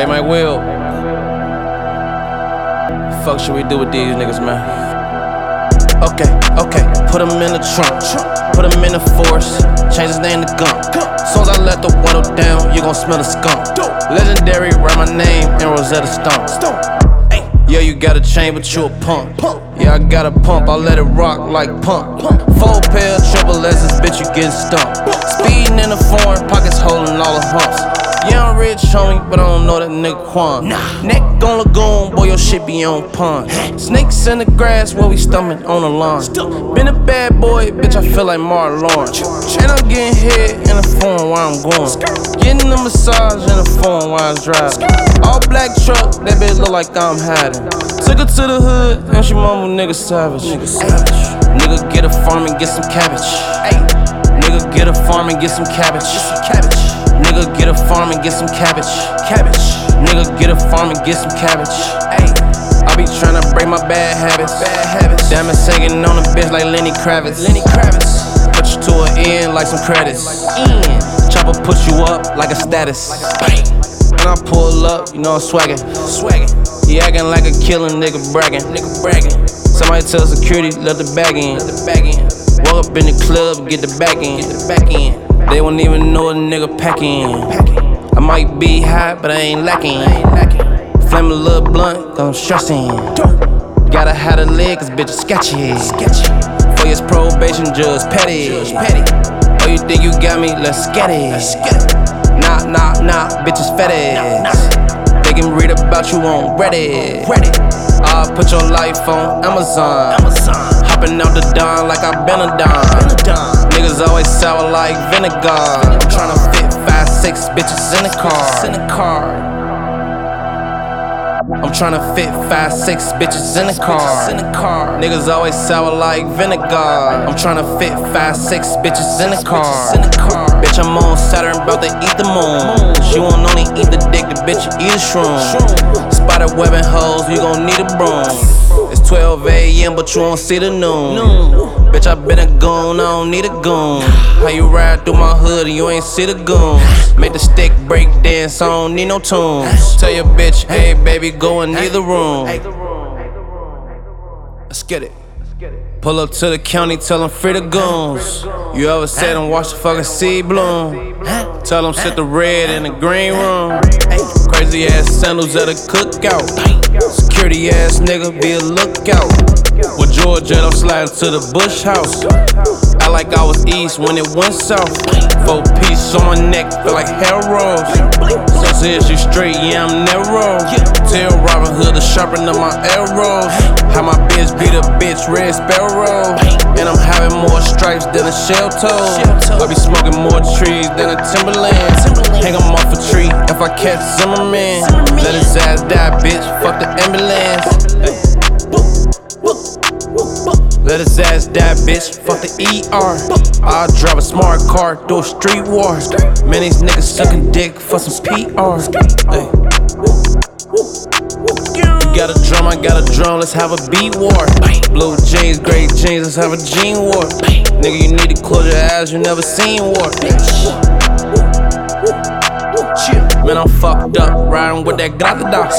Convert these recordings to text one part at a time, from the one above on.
Hey, Mike Will. Fuck should we do with these niggas, man? Okay, okay, put him in the trunk. Put him in the force, change his name to Gump. Soon as I let the window down, you gon' smell the skunk. Legendary, write my name in Rosetta Stone. Yeah, you got a chain, but you a pump. Yeah, I got a pump, I let it rock like pump. Four pair, triple S's, bitch, you getting stumped. Speeding in the foreign, pockets holding all the humps. Yeah, I'm rich, homie, but I don't know that nigga Quan. Neck on Lagoon, boy, your shit be on pond. Snakes in the grass while we stomach on the lawn. Been a bad boy, bitch, I feel like Martin Lawrence. And I'm getting hit in the phone while I'm going. Getting a massage in the phone while I'm driving. All black truck, that bitch look like I'm hiding. Took her to the hood, and she mama nigga savage. Nigga savage. Nigga get a farm and get some cabbage. Nigga get a farm and get some cabbage. Cabbage. Nigga get a farm and get some cabbage. Cabbage. Nigga get a farm and get some cabbage. Ayy. I be tryna break my bad habits. Bad habits. Diamond singing on a bitch like Lenny Kravitz. Lenny Kravitz. Put you to an end like some credits. In. Chopper put you up like a status. Bang. When I pull up, you know I'm swaggin'. Swaggin'. He acting like a killin' nigga bragging. Nigga bragging. Somebody tell security, let the bag in. Let the bag in. Walk up in the club, get the back in. Get the back in. They won't even know a nigga packing. I might be hot, but I ain't lacking. Flame a little blunt, I'm stressing. Gotta have a leg, cause bitch is sketchy. For his probation, judge petty. Oh, you think you got me? Let's get it. Nah, nah, nah, bitches fetish. They can read about you on Reddit. I'll put your life on Amazon. Hopping out the dawn like I've been a don. Niggas always sour like vinegar. I'm tryna fit five, six bitches in the car. In the car. I'm tryna fit five, six bitches in the car. In the car. Niggas always sour like vinegar. I'm tryna fit five, six bitches in the car. In the car. Bitch, I'm on Saturn, about to eat the moon. She won't only eat the dick, the bitch eat a shroom. Spider webbing hoes, you gon' need a broom. It's 12 a.m., but you won't see the noon. Bitch, I been a goon, I don't need a goon. How you ride through my hood and you ain't see the goons? Make the stick break dance, I don't need no tunes. Tell your bitch, hey baby, go in either room. Let's get it. Pull up to the county, tell them free the goons. You ever said them watch the fucking seed bloom? Tell them sit the red in the green room. Crazy ass sandals at a cookout. Security ass nigga, be a lookout. With Georgia, I'm sliding to the Bush house. Like I was east when it went south. Four piece on my neck, feel like hair rolls. Says you straight, yeah, I'm narrow. Tell Robin Hood to sharpen up my arrows. How my bitch beat a bitch, red sparrow. And I'm having more stripes than a shell toe. I be smoking more trees than a Timberland. Hang 'em off a tree if I catch Zimmerman. Let his ass die, bitch. Fuck the ambulance. Let his ass die, bitch. Fuck the ER. I'll drive a smart car, do street war. Man, these niggas sucking dick for some PR. You got a drum, I got a drum, let's have a beat war. Blue jeans, gray jeans, let's have a jean war. Nigga, you need to close your eyes, you never seen war. Man, I'm fucked up, with that Glock doc.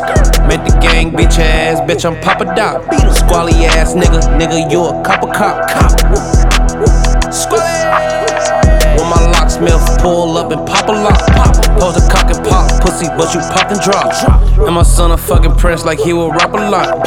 Make the gang bitch ass, bitch, I'm Papa Doc. Squally ass nigga, nigga, you a cop a cop. cop. When my locksmith pull up and pop a lock. Pose a cock and pop pussy, but you pop and drop. And my son a fucking prince like he will rap a lot.